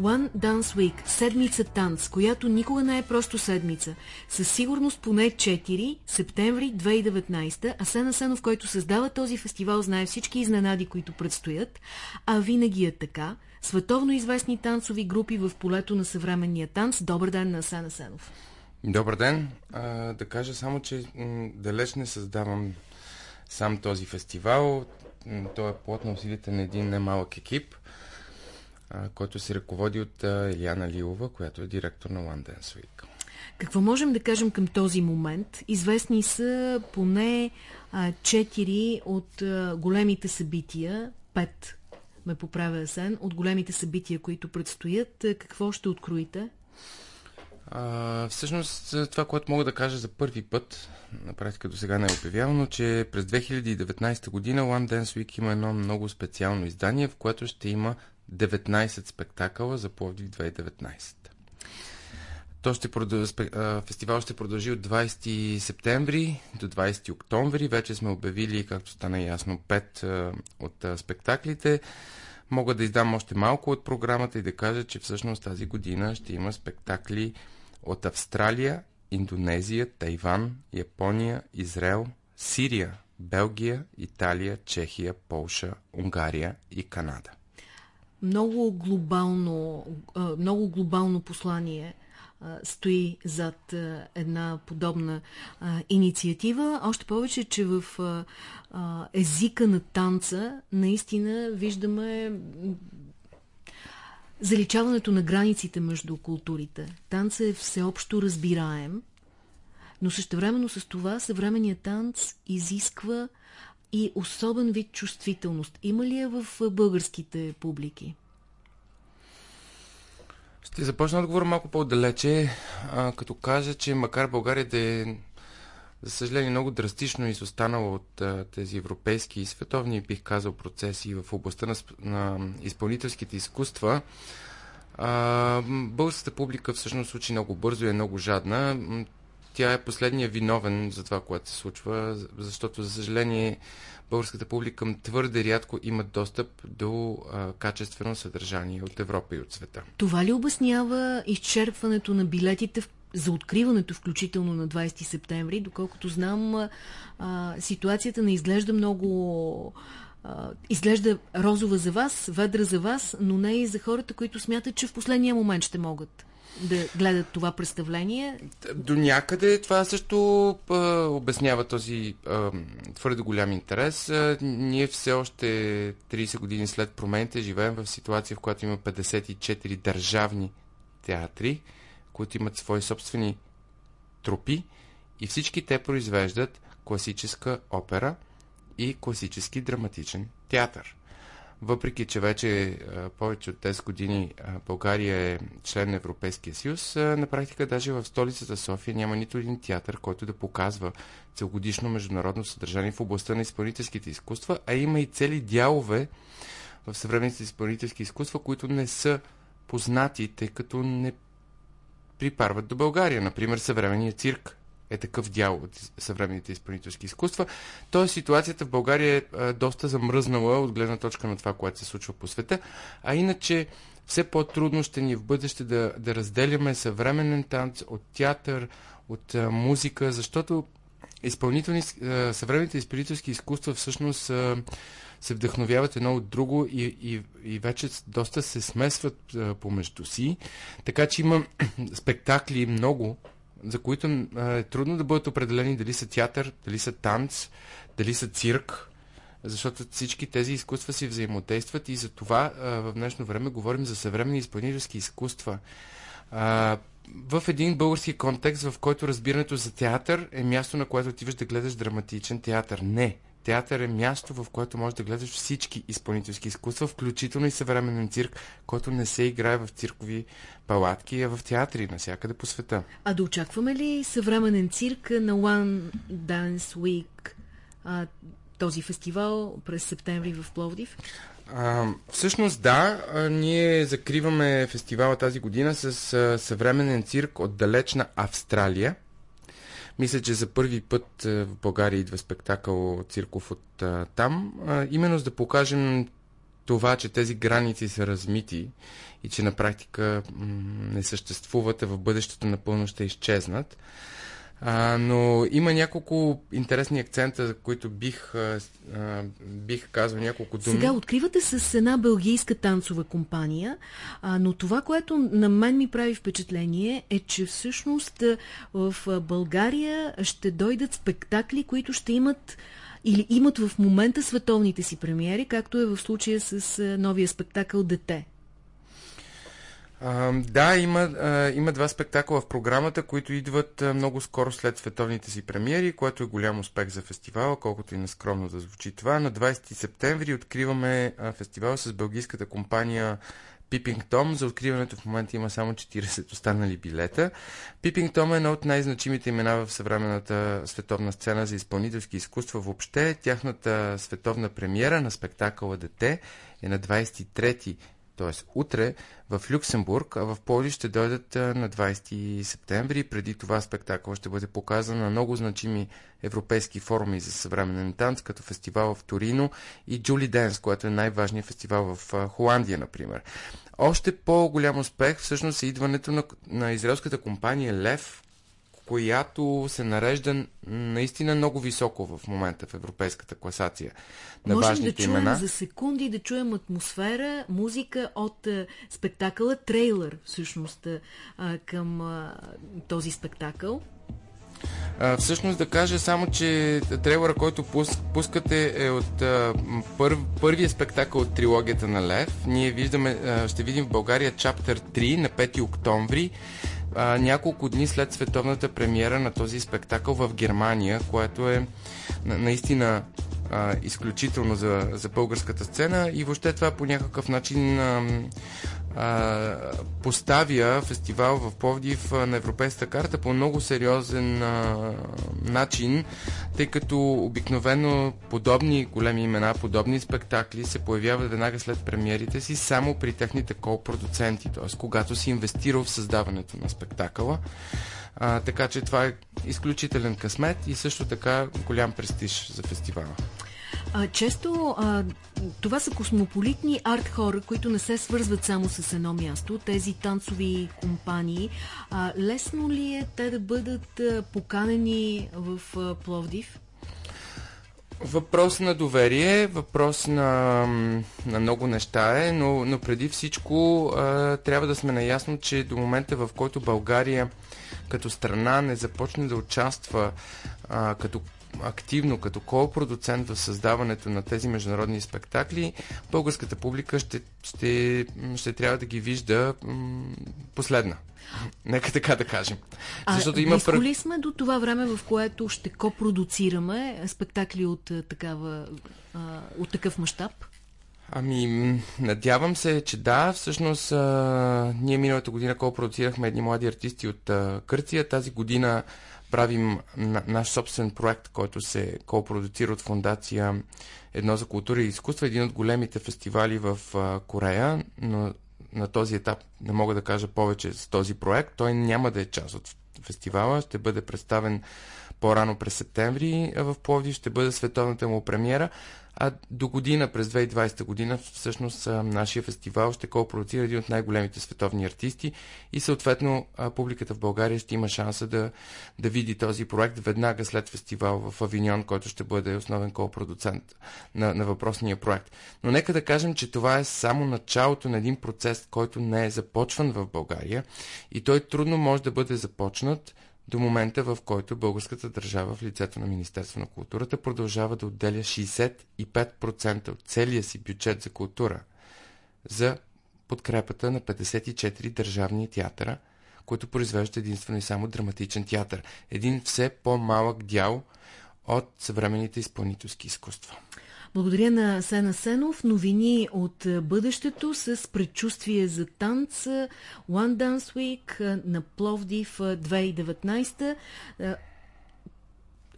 One Dance Week, седмица танц, която никога не е просто седмица. Със сигурност поне 4, септември 2019, а Сена Сенов, който създава този фестивал, знае всички изненади, които предстоят, а винаги е така. Световно известни танцови групи в полето на съвременния танц. Добър ден на Сена Сенов. Добър ден. А, да кажа само, че далеч не създавам сам този фестивал. Той е плотно усилите на един немалък екип, който се ръководи от Илияна Лилова, която е директор на One Dance Week. Какво можем да кажем към този момент? Известни са поне четири от а, големите събития, пет ме поправя Сен, от големите събития, които предстоят. Какво ще откроите? А, всъщност, това, което мога да кажа за първи път, на практика до сега не е обявявано, че през 2019 година One Dance Week има едно много специално издание, в което ще има 19 спектакъла за Пловдив 2019. То ще продължи, фестивал ще продължи от 20 септември до 20 октомври. Вече сме обявили, както стана ясно, 5 от спектаклите. Мога да издам още малко от програмата и да кажа, че всъщност тази година ще има спектакли от Австралия, Индонезия, Тайван, Япония, Израел, Сирия, Белгия, Италия, Чехия, Полша, Унгария и Канада. Много глобално, много глобално послание стои зад една подобна инициатива. Още повече, че в езика на танца наистина виждаме заличаването на границите между културите. Танца е всеобщо разбираем, но същевременно с това съвременният танц изисква и особен вид чувствителност. Има ли я в българските публики? Ще започна да отговоря малко по-далече, като кажа, че макар България да е за съжаление, много драстично изостанала от а, тези европейски и световни, бих казал, процеси в областта на, на изпълнителските изкуства. А, българската публика всъщност учи много бързо и е много жадна. Тя е последния виновен за това, което се случва, защото, за съжаление, българската публика твърде рядко има достъп до а, качествено съдържание от Европа и от света. Това ли обяснява изчерпването на билетите в за откриването, включително на 20 септември. Доколкото знам, а, ситуацията не изглежда много... А, изглежда розова за вас, ведра за вас, но не и за хората, които смятат, че в последния момент ще могат да гледат това представление? До някъде това също а, обяснява този а, твърде голям интерес. А, ние все още 30 години след промените живеем в ситуация, в която има 54 държавни театри, които имат свои собствени трупи и всички те произвеждат класическа опера и класически драматичен театър. Въпреки, че вече а, повече от 10 години а, България е член на Европейския съюз, а, на практика даже в столицата София няма нито един театър, който да показва целогодишно международно съдържание в областта на изпълнителските изкуства, а има и цели дялове в съвременните изпълнителски изкуства, които не са познати, тъй като не припарват до България. Например, съвременният цирк е такъв дял от съвременните изпълнителски изкуства. Тоест ситуацията в България е доста замръзнала от гледна точка на това, което се случва по света. А иначе все по-трудно ще ни в бъдеще да, да разделяме съвременен танц от театър, от а, музика, защото изпълнителни, а, съвременните изпълнителски изкуства всъщност а, се вдъхновяват едно от друго и, и, и вече доста се смесват а, помежду си. Така че има спектакли много, за които е трудно да бъдат определени дали са театър, дали са танц, дали са цирк, защото всички тези изкуства си взаимодействат и за това а, в днешно време говорим за съвременни изпълнителски изкуства. В един български контекст, в който разбирането за театър е място, на което отиваш да гледаш драматичен театър. Не. Театър е място, в което можеш да гледаш всички изпълнителски изкуства, включително и съвременен цирк, който не се играе в циркови палатки, а в театри навсякъде по света. А да очакваме ли съвременен цирк на One Dance Week, а, този фестивал през септември в Пловдив? А, всъщност да, а, ние закриваме фестивала тази година с а, съвременен цирк от далечна Австралия. Мисля, че за първи път в България идва спектакъл цирков от а, там, именно за да покажем това, че тези граници са размити и че на практика не съществуват, а в бъдещето напълно ще изчезнат. А, но има няколко интересни акцента, за които бих, а, бих казал няколко думи. Сега откривате с една белгийска танцова компания, а, но това, което на мен ми прави впечатление е, че всъщност в България ще дойдат спектакли, които ще имат или имат в момента световните си премиери, както е в случая с новия спектакъл Дете. А, да, има, а, има два спектакла в програмата, които идват а, много скоро след световните си премиери, което е голям успех за фестивала, колкото и нескромно да звучи това. На 20 септември откриваме а, фестивал с бългийската компания Пипинг Том. За откриването в момента има само 40 останали билета. Пипинг Том е едно от най-значимите имена в съвременната световна сцена за изпълнителски изкуства въобще. Тяхната световна премиера на спектакъла Дете е на 23 т.е. утре в Люксембург, а в Поли ще дойдат на 20 септември. Преди това спектакъл ще бъде показан на много значими европейски форуми за съвременен танц, като фестивал в Торино и Джули Денс, което е най-важният фестивал в Холандия, например. Още по-голям успех всъщност е идването на, на израелската компания Лев, която се нарежда наистина много високо в момента в европейската класация на Можем важните да чуем имена. за секунди да чуем атмосфера, музика от спектакъла, трейлър всъщност към този спектакъл. А, всъщност да кажа само, че трейлера, който пус, пускате е от а, пър, първия спектакъл от трилогията на Лев. Ние виждаме, а, ще видим в България Чаптер 3 на 5 октомври а, няколко дни след световната премиера на този спектакъл в Германия, което е наистина а, изключително за, за българската сцена и въобще това по някакъв начин а, а, поставя фестивал в Пловдив на европейската карта по много сериозен а, начин, тъй като обикновено подобни големи имена, подобни спектакли се появяват веднага след премиерите си само при техните кол-продуценти, т.е. когато си инвестирал в създаването на спектакъла. А, така че това е изключителен късмет и също така голям престиж за фестивала. Често а, това са космополитни арт хора, които не се свързват само с едно място, тези танцови компании. А, лесно ли е те да бъдат а, поканени в а, Пловдив? Въпрос на доверие, въпрос на, на много неща е, но, но преди всичко а, трябва да сме наясно, че до момента в който България като страна не започне да участва а, като активно като кол-продуцент в създаването на тези международни спектакли, българската публика ще, ще, ще трябва да ги вижда последна. Нека така да кажем. А Защото има пър... ли сме до това време, в което ще копродуцираме спектакли от, такава, от такъв мащаб? Ами, надявам се, че да. Всъщност, а, ние миналата година копродуцирахме едни млади артисти от а, Кърция. Тази година правим на, наш собствен проект, който се копродуцира от фундация Едно за култура и изкуство, един от големите фестивали в а, Корея, но на този етап не мога да кажа повече с този проект. Той няма да е част от фестивала, ще бъде представен по-рано през септември в Пловдив, ще бъде световната му премиера, а до година, през 2020 година, всъщност нашия фестивал ще копродуцира един от най-големите световни артисти и съответно публиката в България ще има шанса да, да види този проект веднага след фестивал в Авиньон, който ще бъде основен копродуцент на, на въпросния проект. Но нека да кажем, че това е само началото на един процес, който не е започван в България и той трудно може да бъде започнат до момента, в който българската държава в лицето на Министерство на културата продължава да отделя 65% от целия си бюджет за култура за подкрепата на 54 държавни театъра, които произвеждат единствено и само драматичен театър. Един все по-малък дял от съвременните изпълнителски изкуства. Благодаря на Сена Сенов. Новини от бъдещето с предчувствие за танц One Dance Week на Пловдив 2019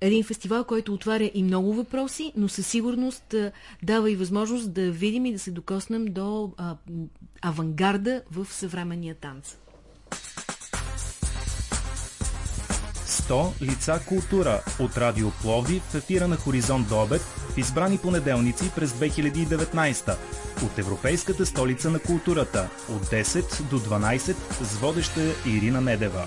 един фестивал, който отваря и много въпроси, но със сигурност дава и възможност да видим и да се докоснем до авангарда в съвременния танц. 100 лица култура от Радио Плови в ефира на Хоризонт до обед избрани понеделници през 2019 от Европейската столица на културата от 10 до 12 с водеща Ирина Недева.